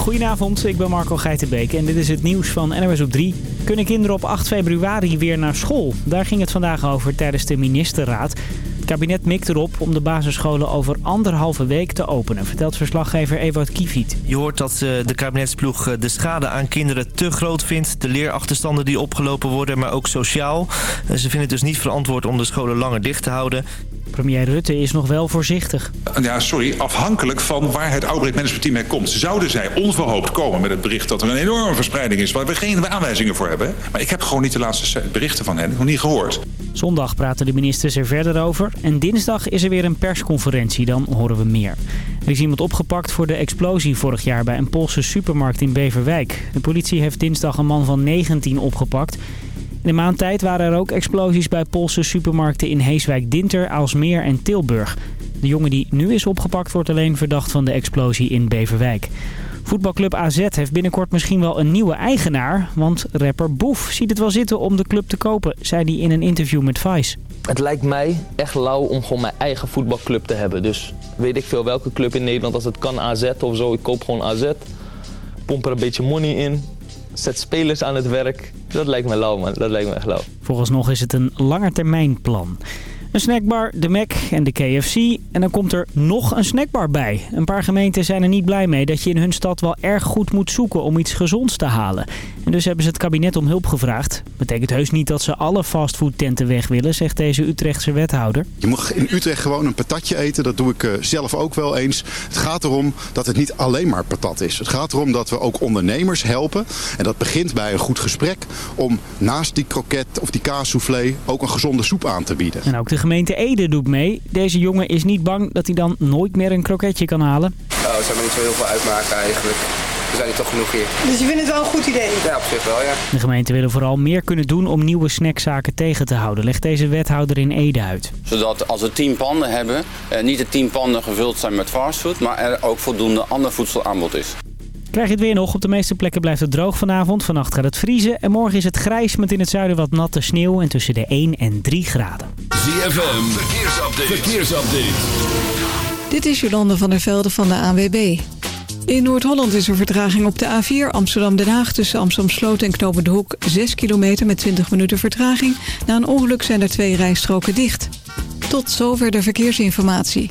Goedenavond, ik ben Marco Geitenbeek en dit is het nieuws van NOS op 3. Kunnen kinderen op 8 februari weer naar school? Daar ging het vandaag over tijdens de ministerraad. Het kabinet mikt erop om de basisscholen over anderhalve week te openen, vertelt verslaggever Ewout Kiefiet. Je hoort dat eh, de kabinetsploeg eh, de schade aan kinderen te groot vindt. De leerachterstanden die opgelopen worden, maar ook sociaal. Ze vinden het dus niet verantwoord om de scholen langer dicht te houden. Premier Rutte is nog wel voorzichtig. Ja, sorry, afhankelijk van waar het Outbreak Management Team mee komt. Zouden zij onverhoopt komen met het bericht dat er een enorme verspreiding is... waar we geen aanwijzingen voor hebben. Maar ik heb gewoon niet de laatste berichten van hen nog niet gehoord. Zondag praten de ministers er verder over. En dinsdag is er weer een persconferentie, dan horen we meer. Er is iemand opgepakt voor de explosie vorig jaar bij een Poolse supermarkt in Beverwijk. De politie heeft dinsdag een man van 19 opgepakt... In de maand tijd waren er ook explosies bij Poolse supermarkten in Heeswijk, Dinter, Aalsmeer en Tilburg. De jongen die nu is opgepakt wordt alleen verdacht van de explosie in Beverwijk. Voetbalclub AZ heeft binnenkort misschien wel een nieuwe eigenaar. Want rapper Boef ziet het wel zitten om de club te kopen, zei hij in een interview met Vice. Het lijkt mij echt lauw om gewoon mijn eigen voetbalclub te hebben. Dus weet ik veel welke club in Nederland, als het kan AZ of zo. Ik koop gewoon AZ, pomp er een beetje money in, zet spelers aan het werk. Dat lijkt me lauw, man. Dat lijkt me echt lauw. Vooralsnog is het een langetermijnplan. Een snackbar, de Mac en de KFC. En dan komt er nog een snackbar bij. Een paar gemeenten zijn er niet blij mee dat je in hun stad wel erg goed moet zoeken om iets gezonds te halen. En dus hebben ze het kabinet om hulp gevraagd. Betekent heus niet dat ze alle fastfoodtenten weg willen, zegt deze Utrechtse wethouder. Je mag in Utrecht gewoon een patatje eten. Dat doe ik eh, zelf ook wel eens. Het gaat erom dat het niet alleen maar patat is. Het gaat erom dat we ook ondernemers helpen. En dat begint bij een goed gesprek om naast die kroket of die kaassoufflé ook een gezonde soep aan te bieden. En ook de gemeente Ede doet mee. Deze jongen is niet bang dat hij dan nooit meer een kroketje kan halen. Nou, het zou me niet zo heel veel uitmaken eigenlijk. We zijn hier toch genoeg hier. Dus je vindt het wel een goed idee? Ja, op zich wel, ja. De gemeente willen vooral meer kunnen doen om nieuwe snackzaken tegen te houden, legt deze wethouder in Ede uit. Zodat als we tien panden hebben, eh, niet de tien panden gevuld zijn met fastfood, maar er ook voldoende ander voedselaanbod is. Krijg je het weer nog. Op de meeste plekken blijft het droog vanavond. Vannacht gaat het vriezen. En morgen is het grijs met in het zuiden wat natte sneeuw. En tussen de 1 en 3 graden. ZFM, verkeersupdate. verkeersupdate. Dit is Jolande van der Velde van de ANWB. In Noord-Holland is er vertraging op de A4 Amsterdam-Den Haag... tussen Amsterdam-Sloot en Knopen de Hoek 6 kilometer met 20 minuten vertraging. Na een ongeluk zijn er twee rijstroken dicht. Tot zover de verkeersinformatie.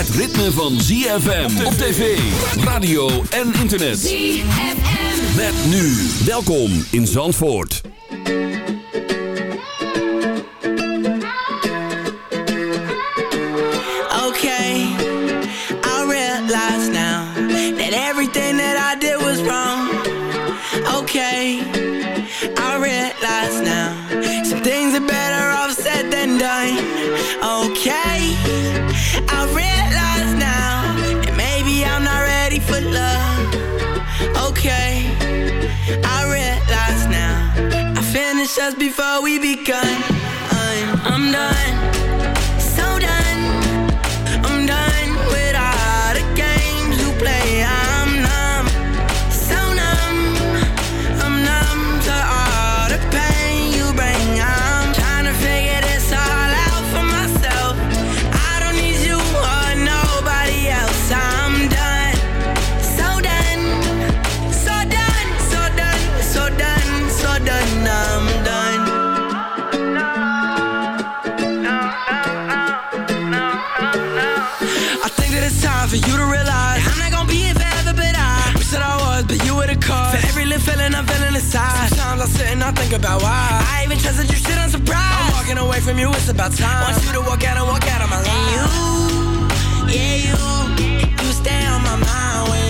Het ritme van ZFM op tv, radio en internet. ZFM. Met nu. Welkom in Zandvoort. I realize now. I finished us before we begun. I'm, I'm done. while I sit and I think about why. I even trusted you, shit, on surprise. I'm walking away from you, it's about time. Want you to walk out and walk out of my life. and you, yeah, you You stay on my mind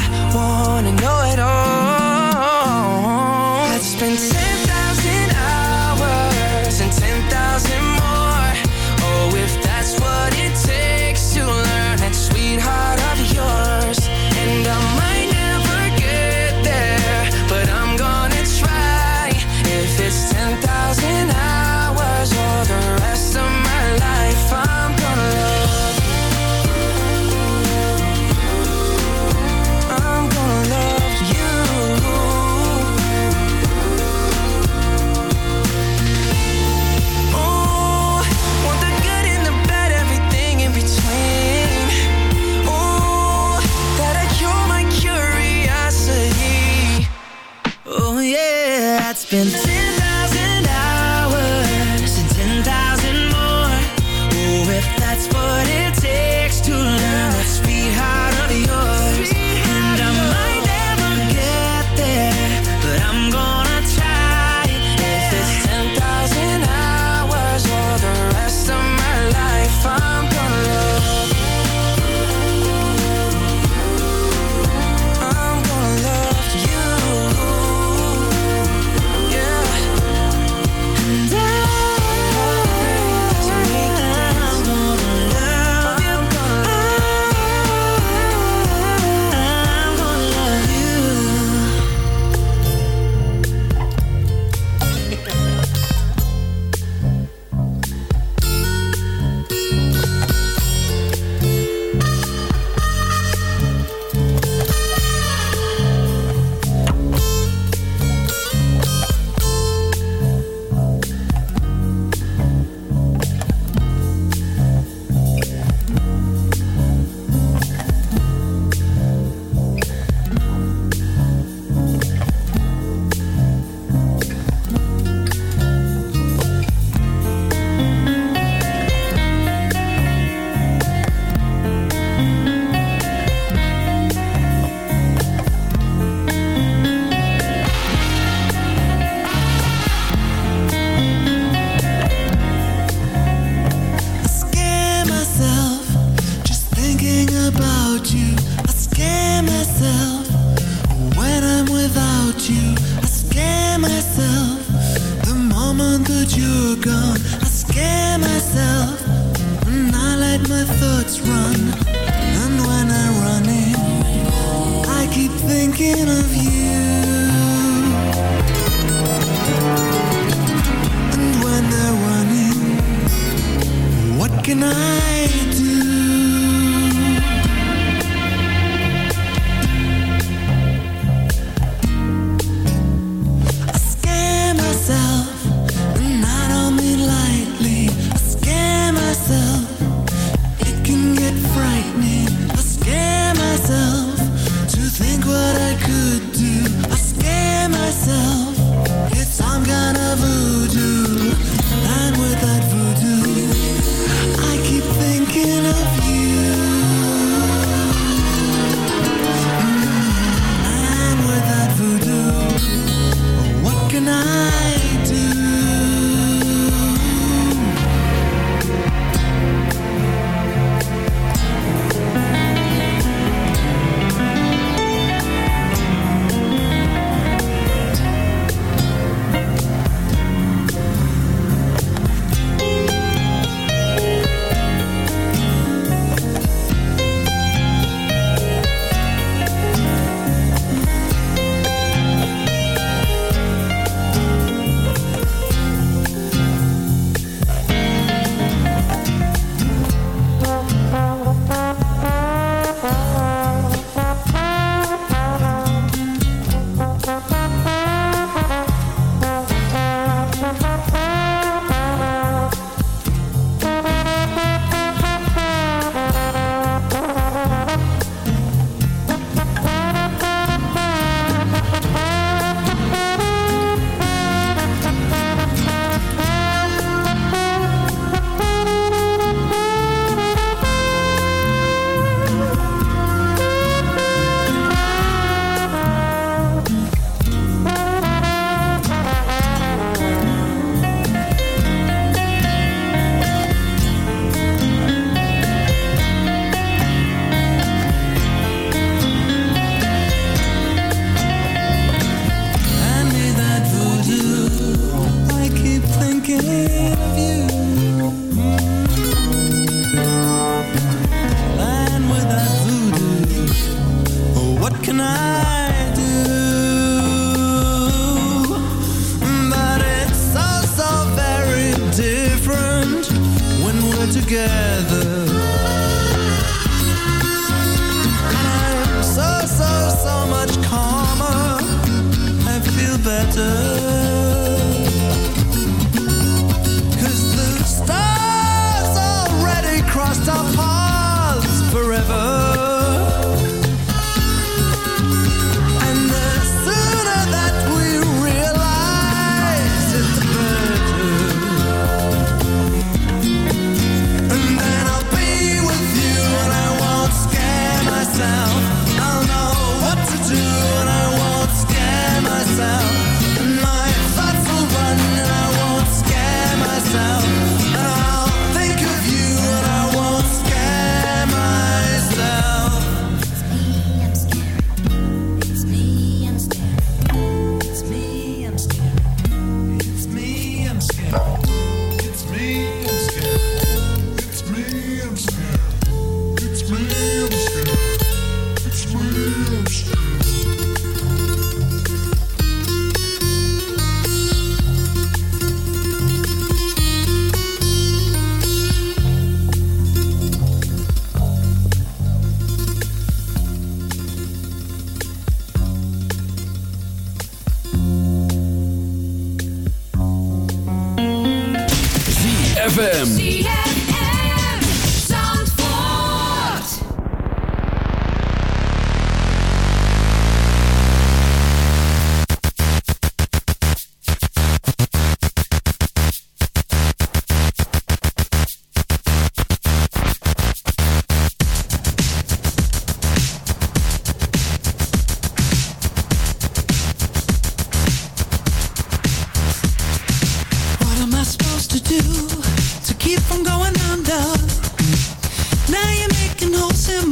better.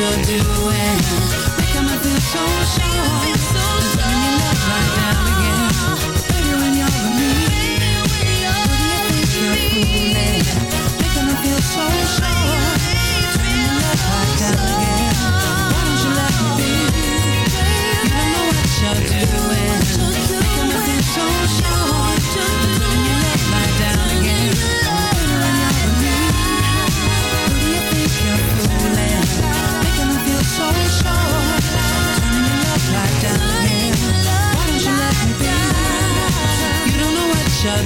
you're doing.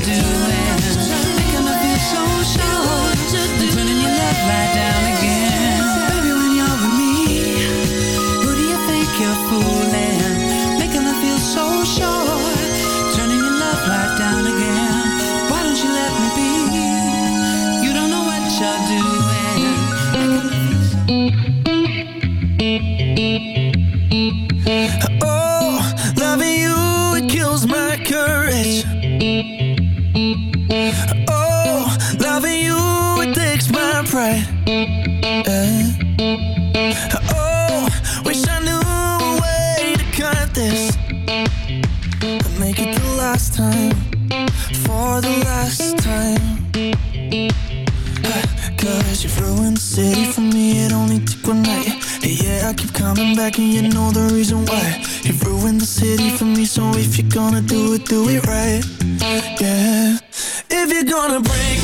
doing? Making me feel so sure. Turning your love light down again. But make it the last time, for the last time. Cause you ruined the city for me, it only took one night. Yeah, I keep coming back and you know the reason why. You ruined the city for me, so if you're gonna do it, do it right. Yeah. If you're gonna break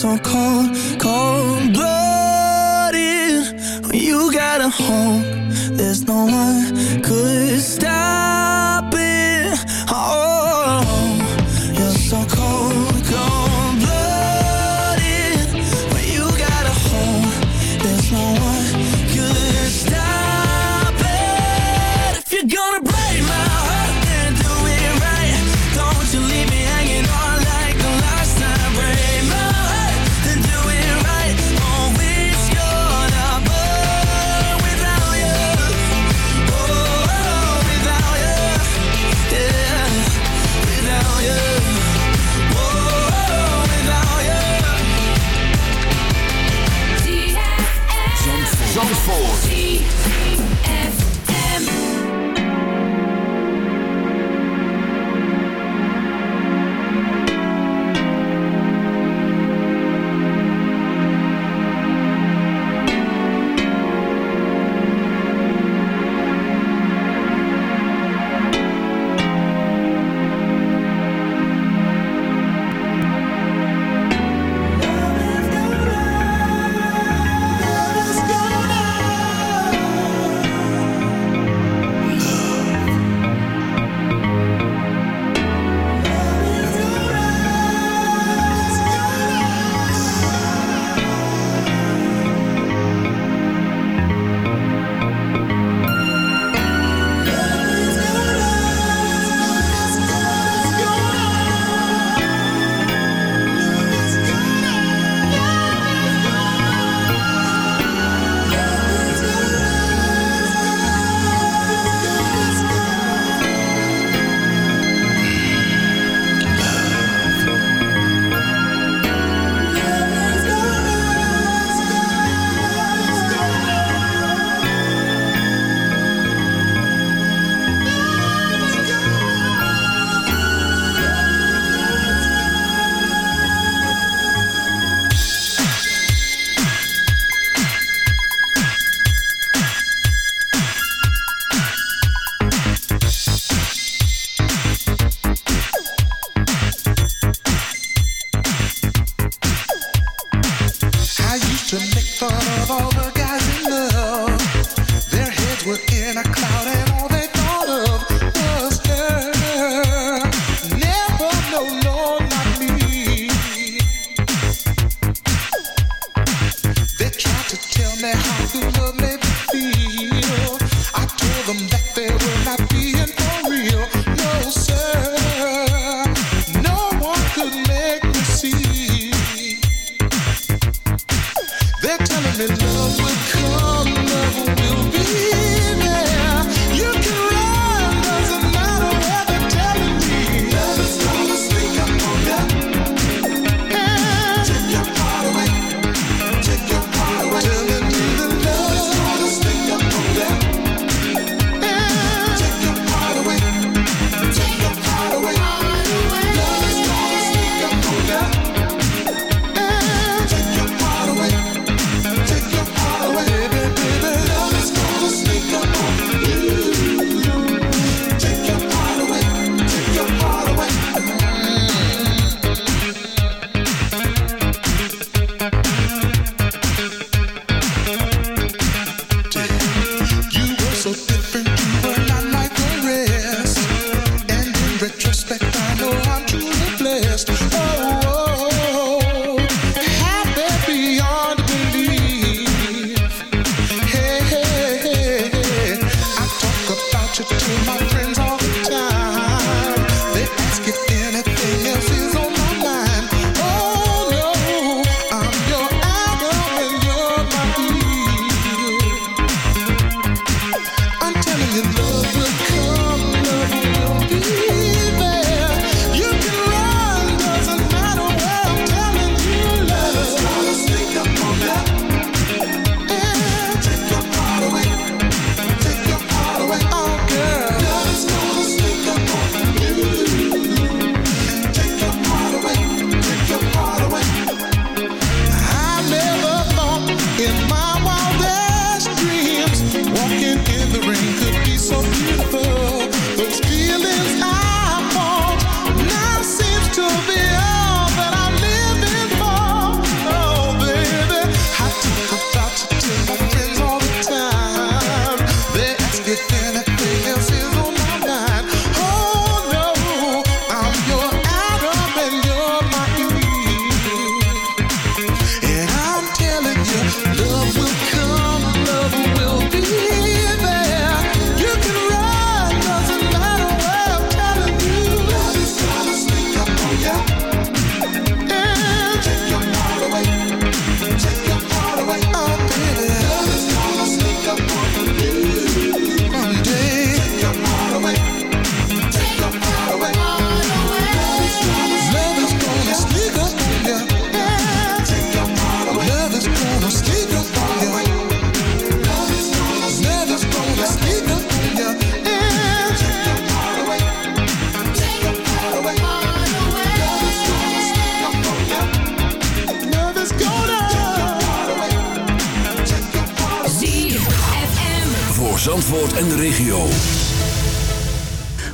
so cold, cold blooded. You got a home.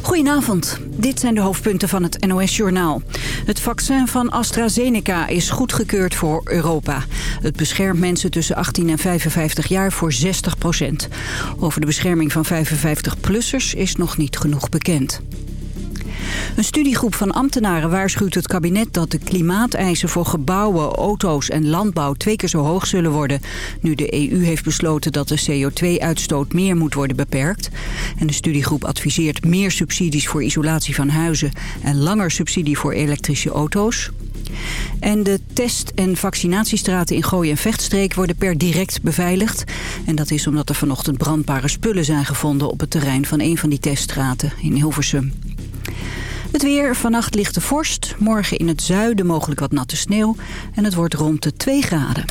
Goedenavond, dit zijn de hoofdpunten van het NOS-journaal. Het vaccin van AstraZeneca is goedgekeurd voor Europa. Het beschermt mensen tussen 18 en 55 jaar voor 60 procent. Over de bescherming van 55-plussers is nog niet genoeg bekend. Een studiegroep van ambtenaren waarschuwt het kabinet dat de klimaateisen voor gebouwen, auto's en landbouw twee keer zo hoog zullen worden. Nu de EU heeft besloten dat de CO2-uitstoot meer moet worden beperkt. En de studiegroep adviseert meer subsidies voor isolatie van huizen en langer subsidie voor elektrische auto's. En de test- en vaccinatiestraten in Gooi en Vechtstreek worden per direct beveiligd. En dat is omdat er vanochtend brandbare spullen zijn gevonden op het terrein van een van die teststraten in Hilversum. Het weer, vannacht ligt de vorst. Morgen in het zuiden mogelijk wat natte sneeuw. En het wordt rond de 2 graden.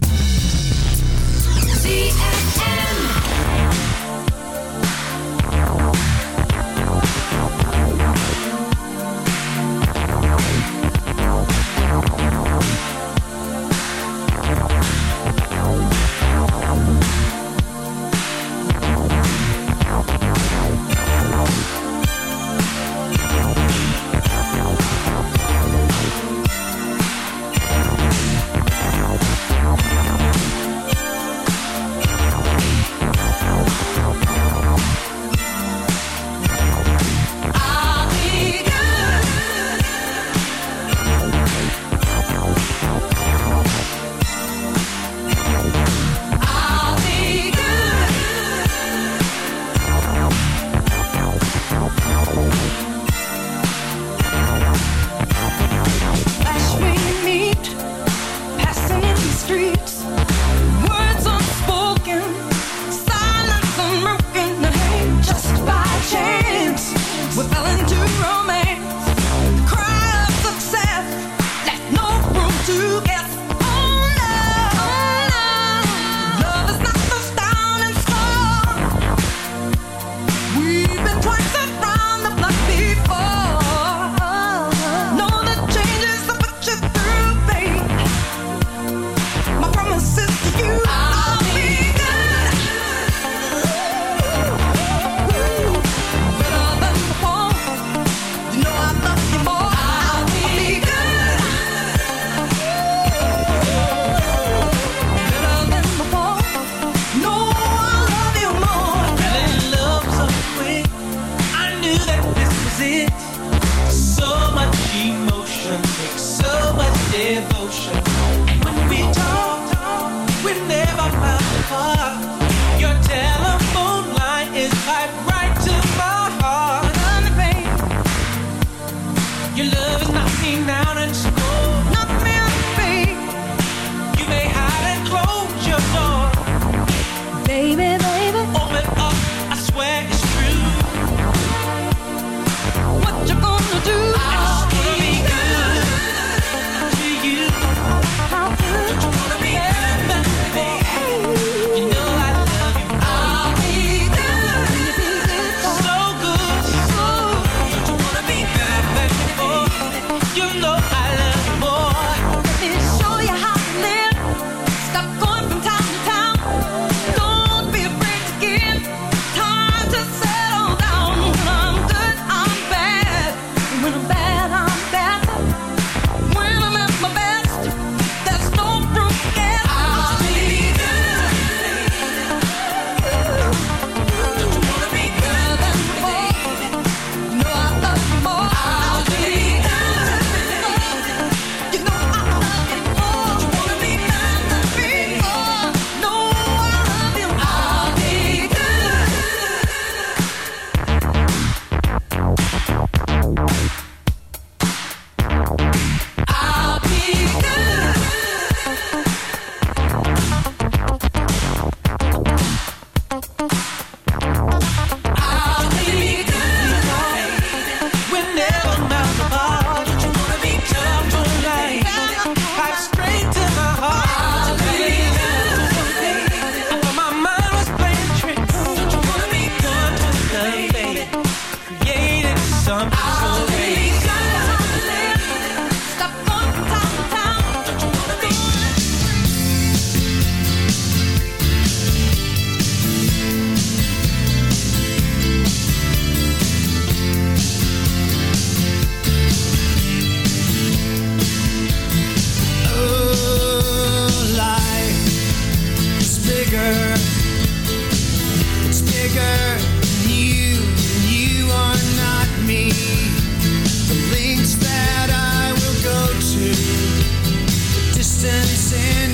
and sin.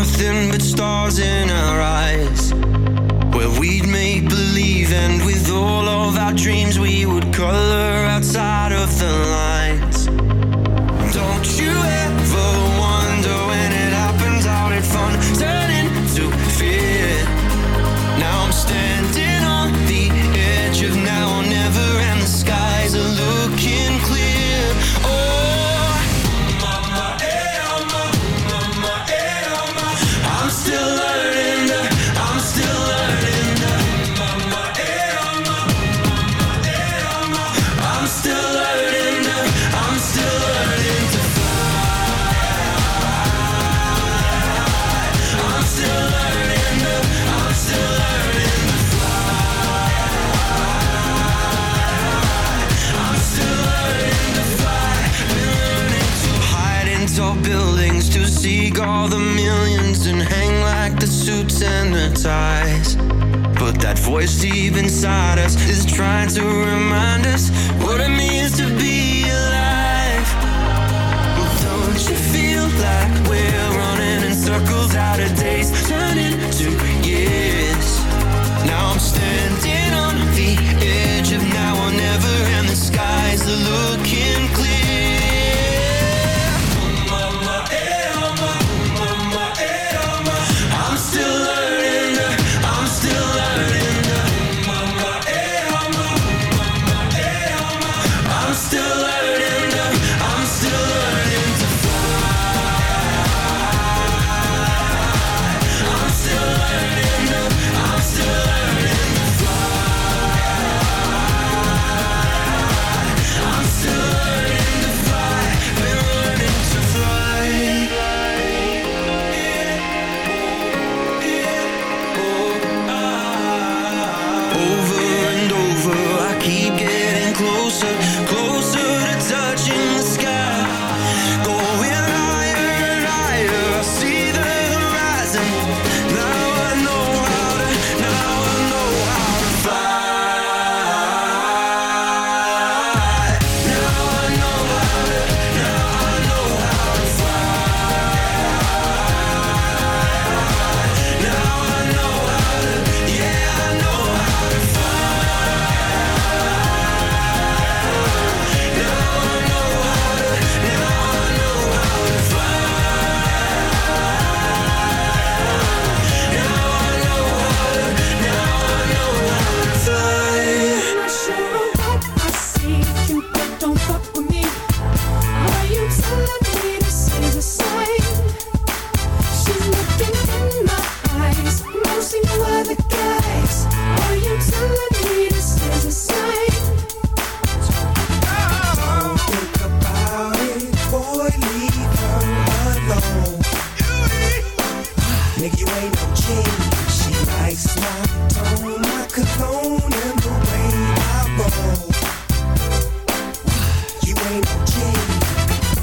nothing but stars in our eyes. Where we'd make believe, and with all of our dreams, we would color outside of the line. Deep inside us is trying to remind us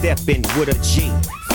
stepping with a G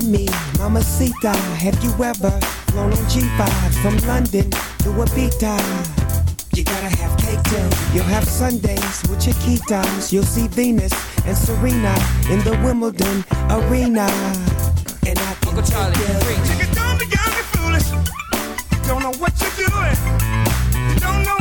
G. Mommy, mamacita, have you ever flown on G5 from London to Ibiza? You gotta have cake too. You'll have Sundays with your keytimes. You'll see Venus and Serena in the Wimbledon arena. And I can Uncle Charlie, Nigga, don't be young and foolish. You don't know what you're doing. You don't know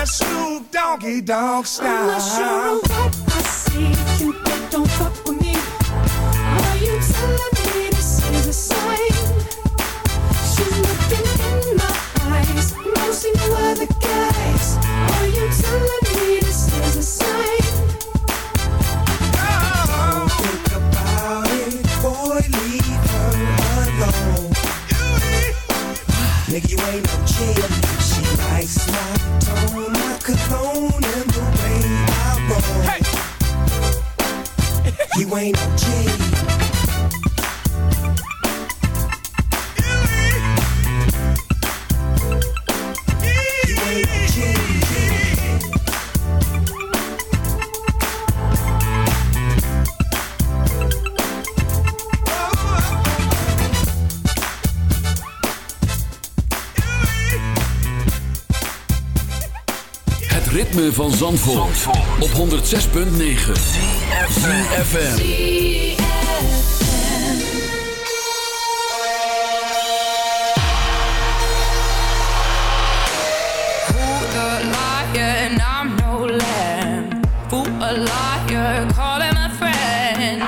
that Snoop Doggy Dog style. Op 106.9 CFFM the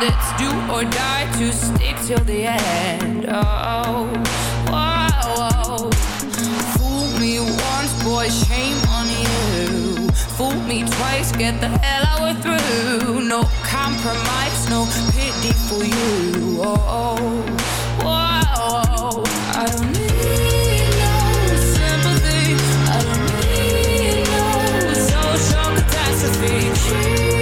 It's do or die to stick till the end. Oh, Wow me once, boy, shame on you. Fool me twice, get the hell out of through. No compromise, no pity for you. Oh, oh. I don't need no sympathy. I don't need no social catastrophe.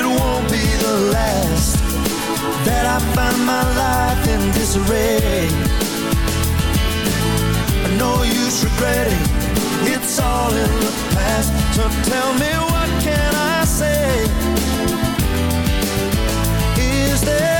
it won't be the last that I find my life in disarray. No use regretting, it's all in the past. So tell me, what can I say? Is there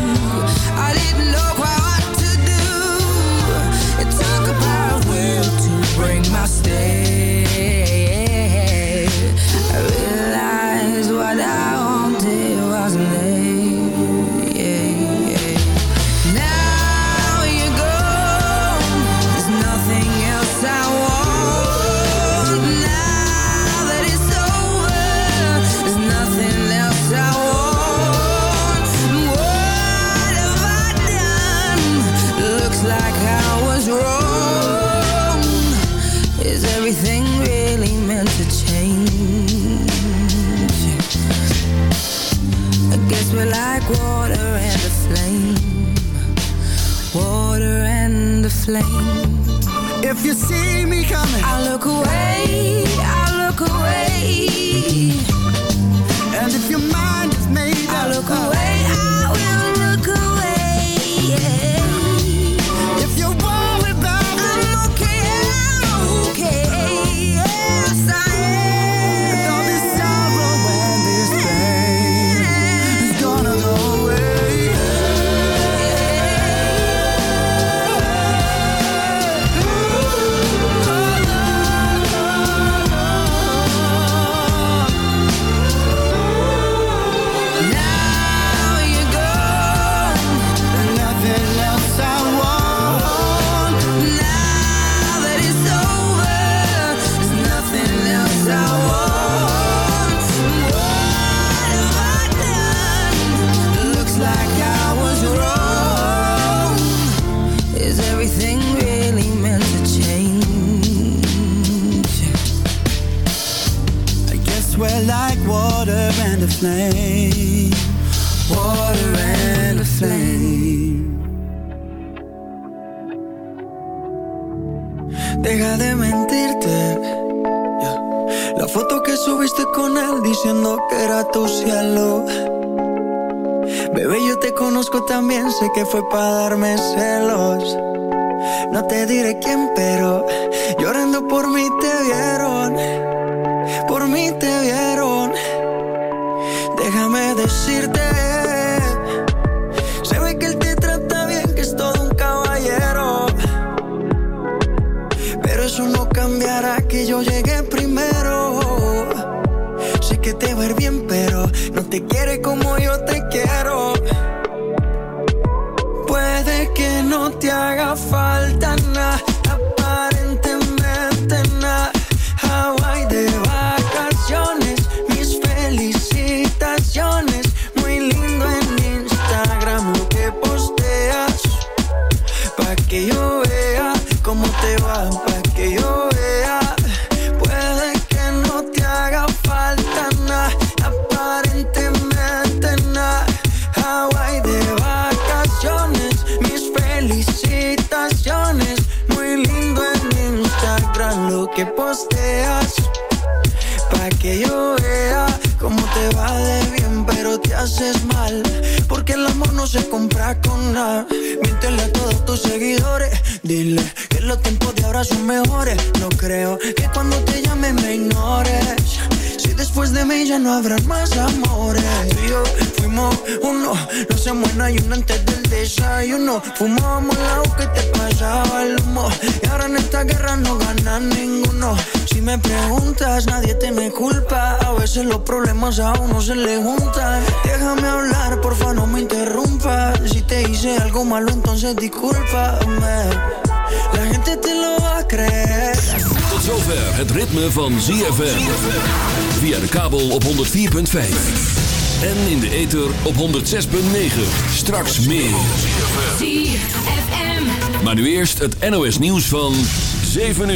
Break my stay. Everything really meant to change? I guess we're like water and a flame. Water and a flame. If you see me coming, I look away, I look away. And if your mind is made I look away, I con él diciendo que era tu cielo. Bebé, yo te conozco también, sé que fue para darme celos. No te diré quién, pero llorando por mí te vieron. Por mí te vieron. Déjame decirte. Se ve que él te trata bien, que es todo un caballero. Pero eso no cambiará que yo llegué te quiere como yo te nada. Miéntele a todos tus seguidores. Dile que los tiempos de ahora son mejores. No creo que cuando te llame me ignores. Si después de mí ya no habrá más amores. Tú y yo fuimos uno, no se muera y uno antes del desayuno. Fumábamos el agua que te pasaba el humo. Y ahora en esta guerra no gana ninguno. Si me preguntas, nadie te me culpa. A veces los problemas a uno se le juntan. Déjame hablar, porfa, no me interrumpas. Si te hice algo malo, entonces discúlpame. La gente te lo va a creer. Tot zover het ritme van ZFM. Via de kabel op 104.5. En in de ether op 106.9. Straks meer. ZFM. Maar nu eerst het NOS nieuws van 7 uur.